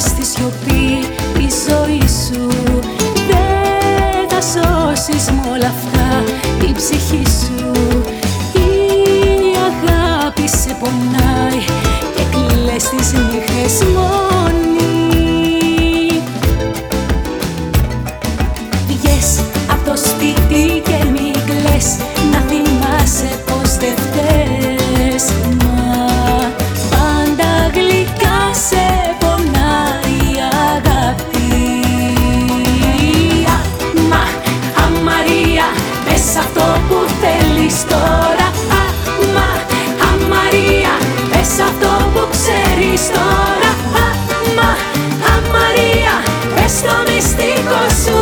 στη σιωπή η ζωή σου. Δεν θα σώσεις με όλα αυτά η ψυχή σου. κάνεις τώρα Αμα, αμαρία, πες αυτό που ξέρεις τώρα. Αμα, αμαρία, πες το μυστικό σου.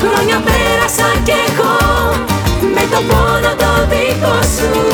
Χρόνια πέρασα και εγώ με το πόνο το δικό σου.